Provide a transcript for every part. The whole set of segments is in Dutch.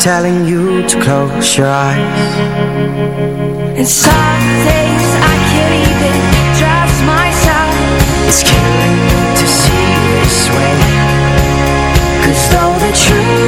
telling you to close your eyes. And some days I can't even trust myself. It's killing me to see this way. Cause though the truth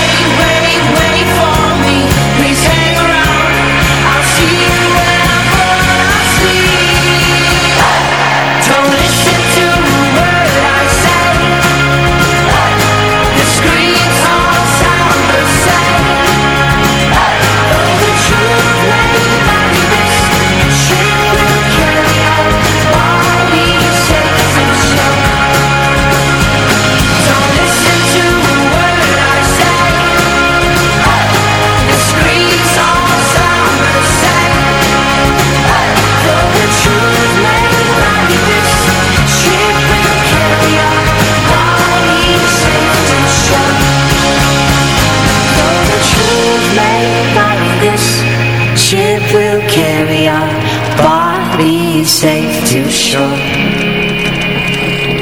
shore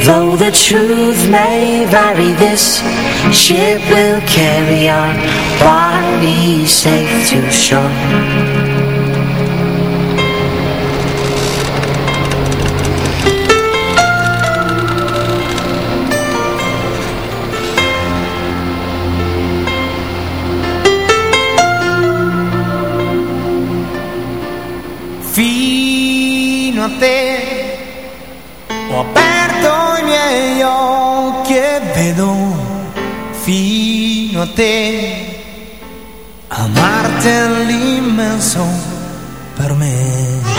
Though the truth may vary This ship will carry our bodies safe to shore te amarti è l'immenso per me.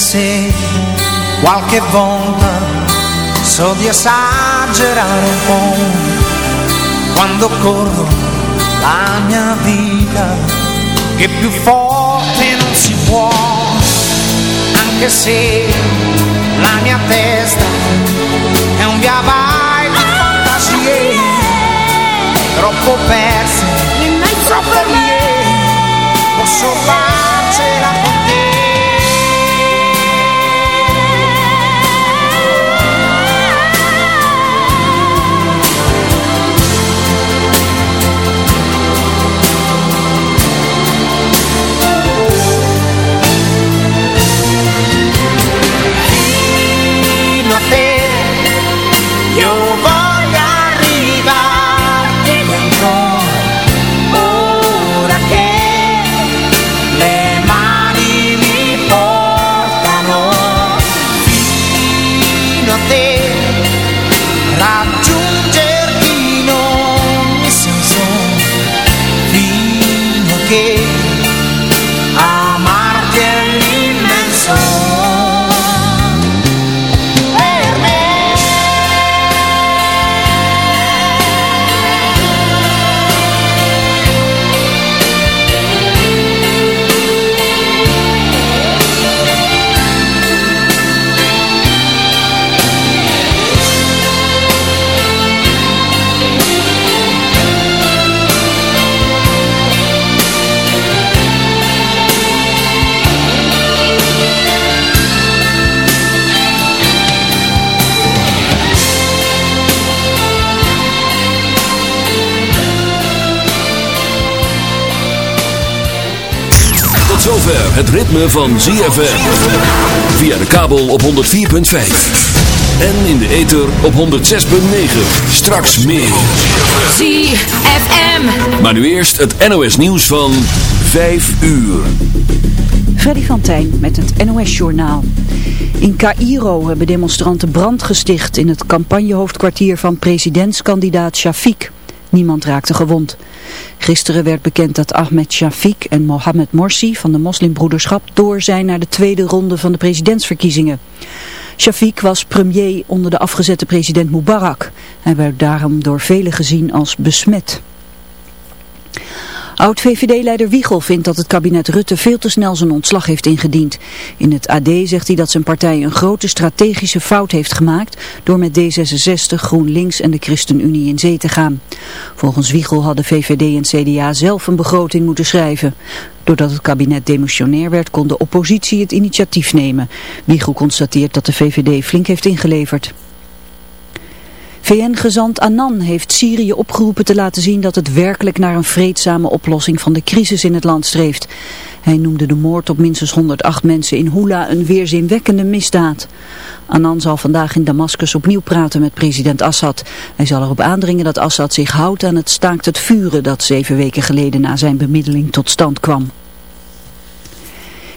Se qualche volta so di esagerare un po' quando corro la mia vita che più forte non si può anche se la mia testa è un via vai di fantasie troppo perse troppo lieve posso farcela zover het ritme van ZFM. Via de kabel op 104.5. En in de ether op 106.9. Straks meer. ZFM. Maar nu eerst het NOS nieuws van 5 uur. Freddy van Tijn met het NOS-journaal. In Cairo hebben demonstranten brand gesticht in het campagnehoofdkwartier van presidentskandidaat Shafiq. Niemand raakte gewond. Gisteren werd bekend dat Ahmed Shafiq en Mohamed Morsi van de moslimbroederschap door zijn naar de tweede ronde van de presidentsverkiezingen. Shafiq was premier onder de afgezette president Mubarak. Hij werd daarom door velen gezien als besmet. Oud-VVD-leider Wiegel vindt dat het kabinet Rutte veel te snel zijn ontslag heeft ingediend. In het AD zegt hij dat zijn partij een grote strategische fout heeft gemaakt door met D66, GroenLinks en de ChristenUnie in zee te gaan. Volgens Wiegel hadden VVD en CDA zelf een begroting moeten schrijven. Doordat het kabinet demissionair werd kon de oppositie het initiatief nemen. Wiegel constateert dat de VVD flink heeft ingeleverd. VN-gezant Annan heeft Syrië opgeroepen te laten zien dat het werkelijk naar een vreedzame oplossing van de crisis in het land streeft. Hij noemde de moord op minstens 108 mensen in Hula een weerzinwekkende misdaad. Annan zal vandaag in Damascus opnieuw praten met president Assad. Hij zal erop aandringen dat Assad zich houdt aan het staakt het vuren dat zeven weken geleden na zijn bemiddeling tot stand kwam.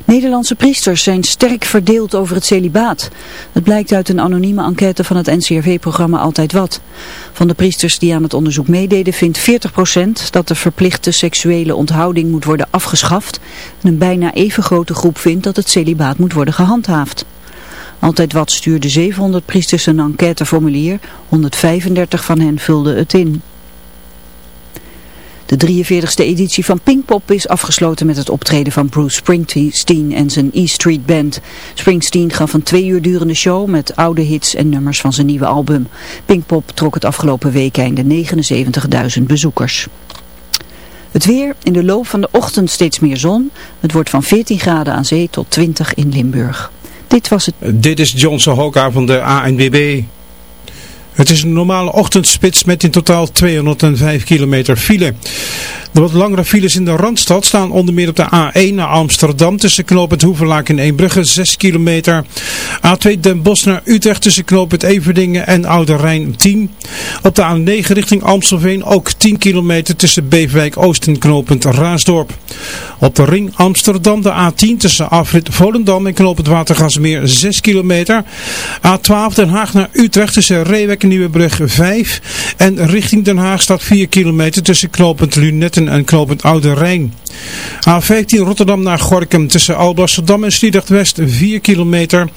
Nederlandse priesters zijn sterk verdeeld over het celibaat. Het blijkt uit een anonieme enquête van het NCRV-programma Altijd Wat. Van de priesters die aan het onderzoek meededen vindt 40% dat de verplichte seksuele onthouding moet worden afgeschaft. En een bijna even grote groep vindt dat het celibaat moet worden gehandhaafd. Altijd Wat stuurde 700 priesters een enquêteformulier, 135 van hen vulden het in. De 43e editie van Pinkpop is afgesloten met het optreden van Bruce Springsteen en zijn E Street Band. Springsteen gaf een twee uur durende show met oude hits en nummers van zijn nieuwe album. Pinkpop trok het afgelopen weekend 79.000 bezoekers. Het weer, in de loop van de ochtend steeds meer zon. Het wordt van 14 graden aan zee tot 20 in Limburg. Dit was het. Dit is Johnson Hoka van de ANWB. Het is een normale ochtendspits met in totaal 205 kilometer file. De wat langere files in de Randstad staan onder meer op de A1 naar Amsterdam tussen knooppunt Hoevelaak en Eembrugge 6 kilometer. A2 Den Bosch naar Utrecht tussen knooppunt Everdingen en Oude Rijn 10. Op de A9 richting Amstelveen ook 10 kilometer tussen Beverwijk Oost knooppunt Raasdorp. Op de ring Amsterdam de A10 tussen afrit Volendam en knooppunt Watergasmeer 6 kilometer. A12 Den Haag naar Utrecht tussen Reewek Nieuwebrug 5. En richting Den Haag staat 4 kilometer tussen knooppunt Lunetten en knooppunt Oude Rijn. A15 Rotterdam naar Gorkum tussen Alblasserdam en Sliedrecht West 4 kilometer.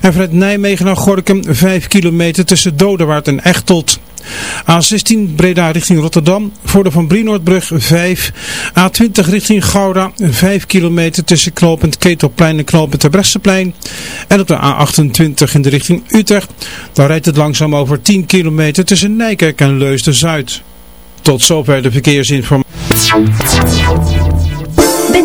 En vanuit Nijmegen naar Gorkum 5 kilometer tussen Dodewaard en Echtelt. A16 Breda richting Rotterdam, voor de Van Brienoordbrug 5. A20 richting Gouda 5 kilometer tussen knooppunt Ketelplein en knooppunt Terbrechtseplein. En op de A28 in de richting Utrecht, daar rijdt het langzaam over 10 kilometer tussen Nijkerk en Leusden-Zuid. Tot zover de verkeersinformatie.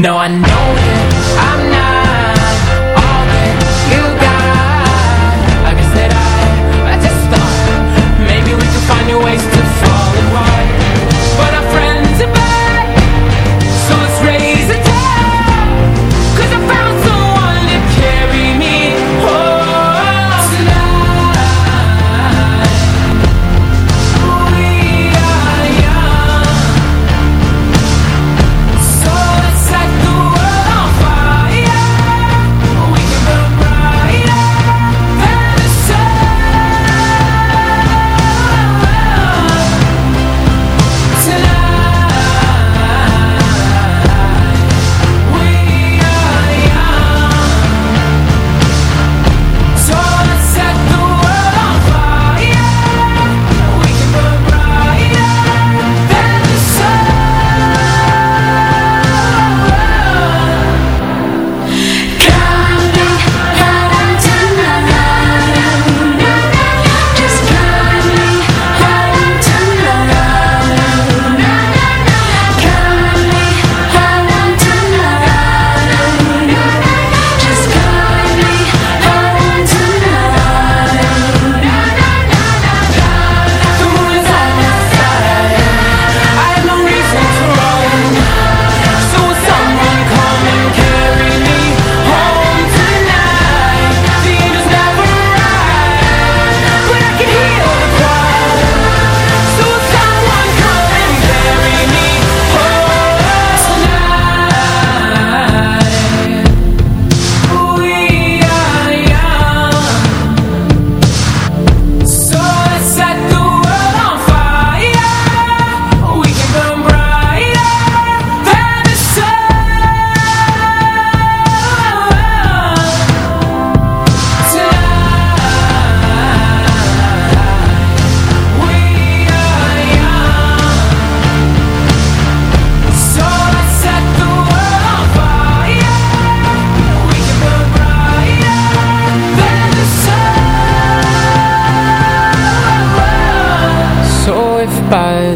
No, I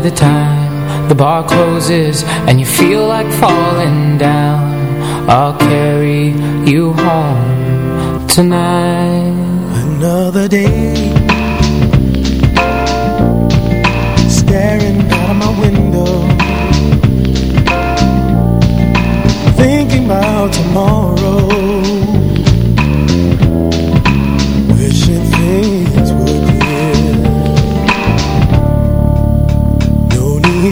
the time the bar closes and you feel like falling down, I'll carry you home tonight. Another day. Staring out of my window. Thinking about tomorrow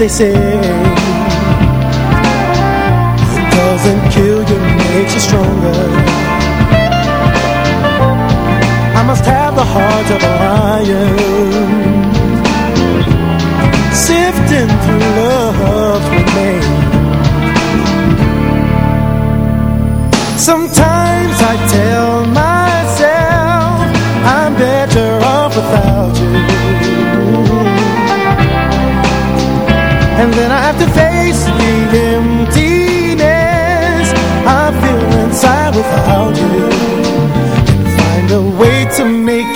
They say. It doesn't kill you, makes you stronger. I must have the heart of a lion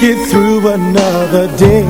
it through another day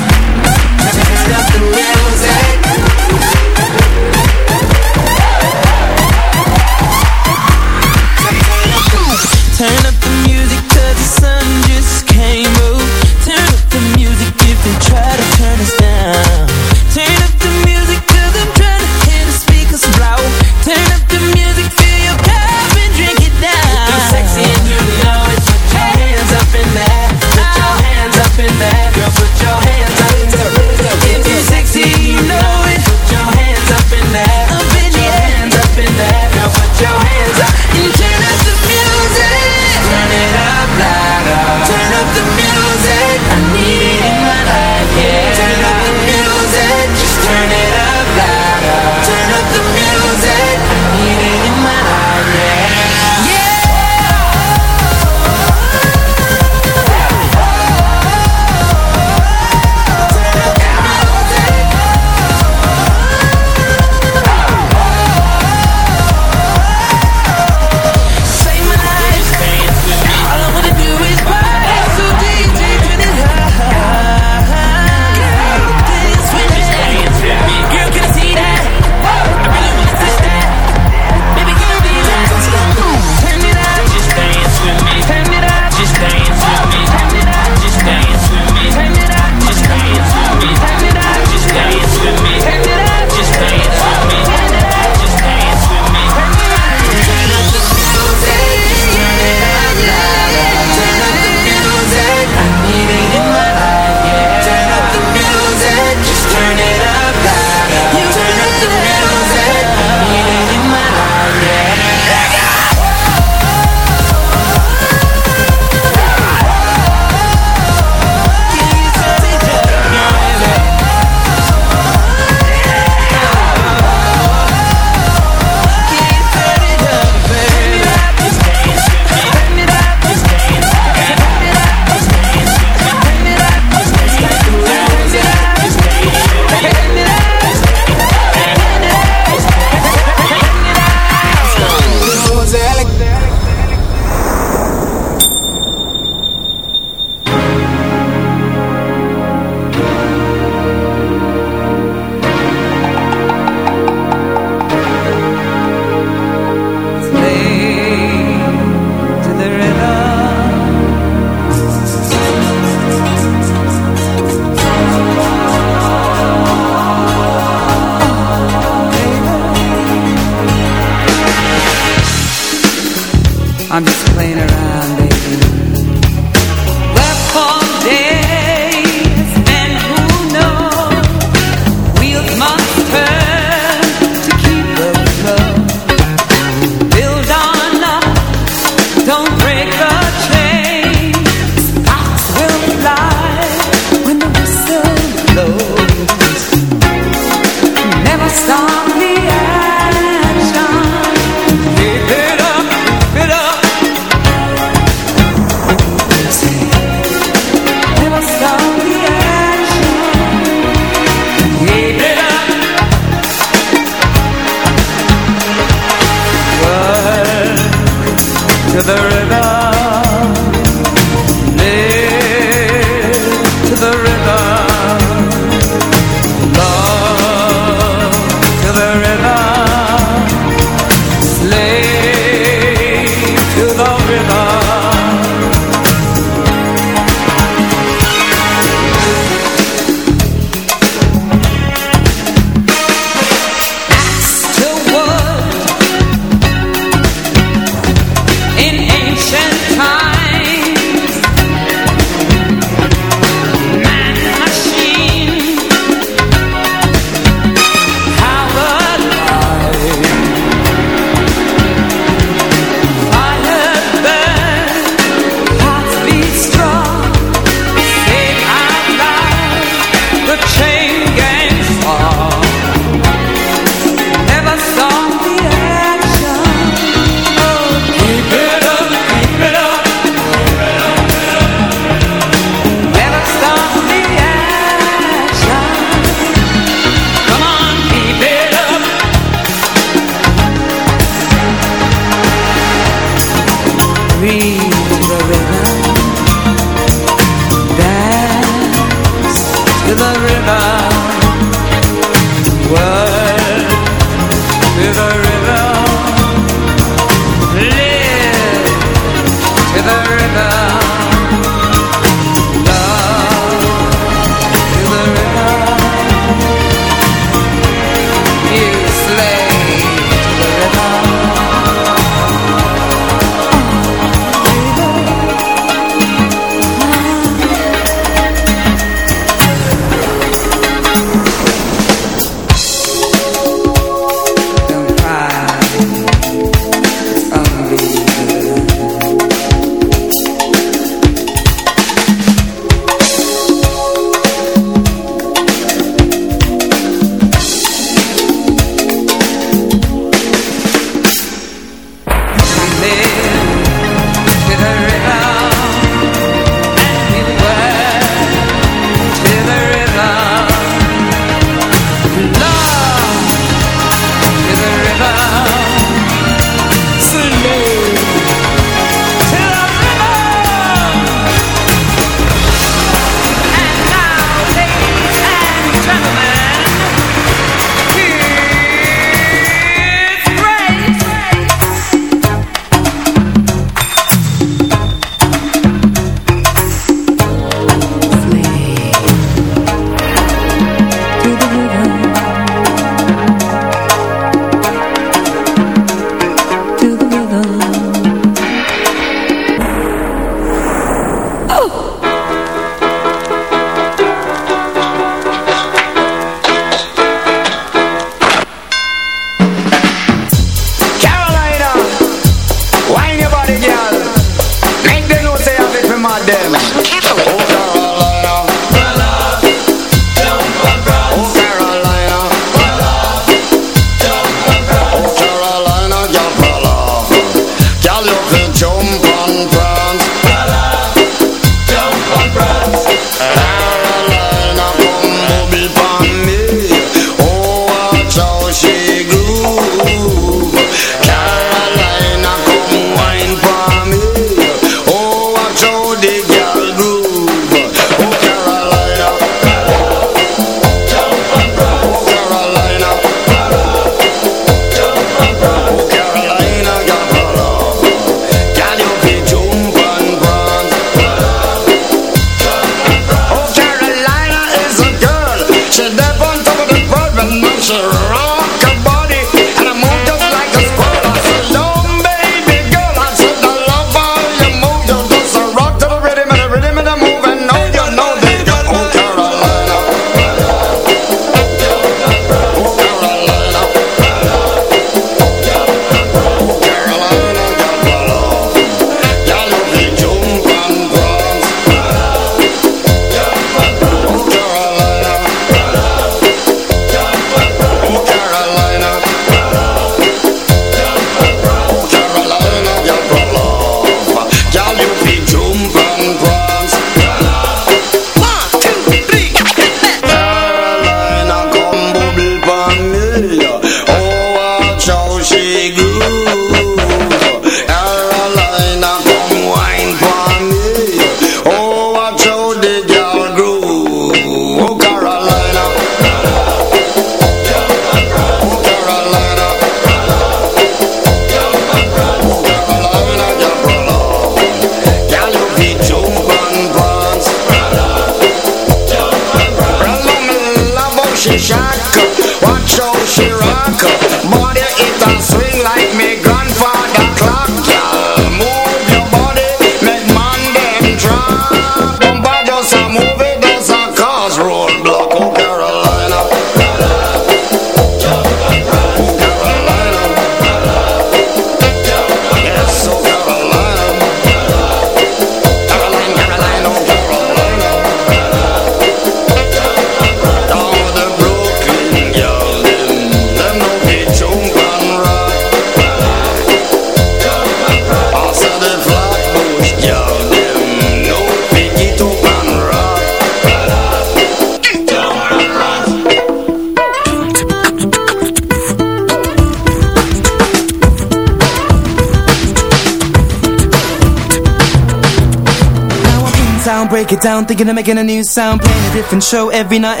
break it down, thinking of making a new sound, playing a different show every night.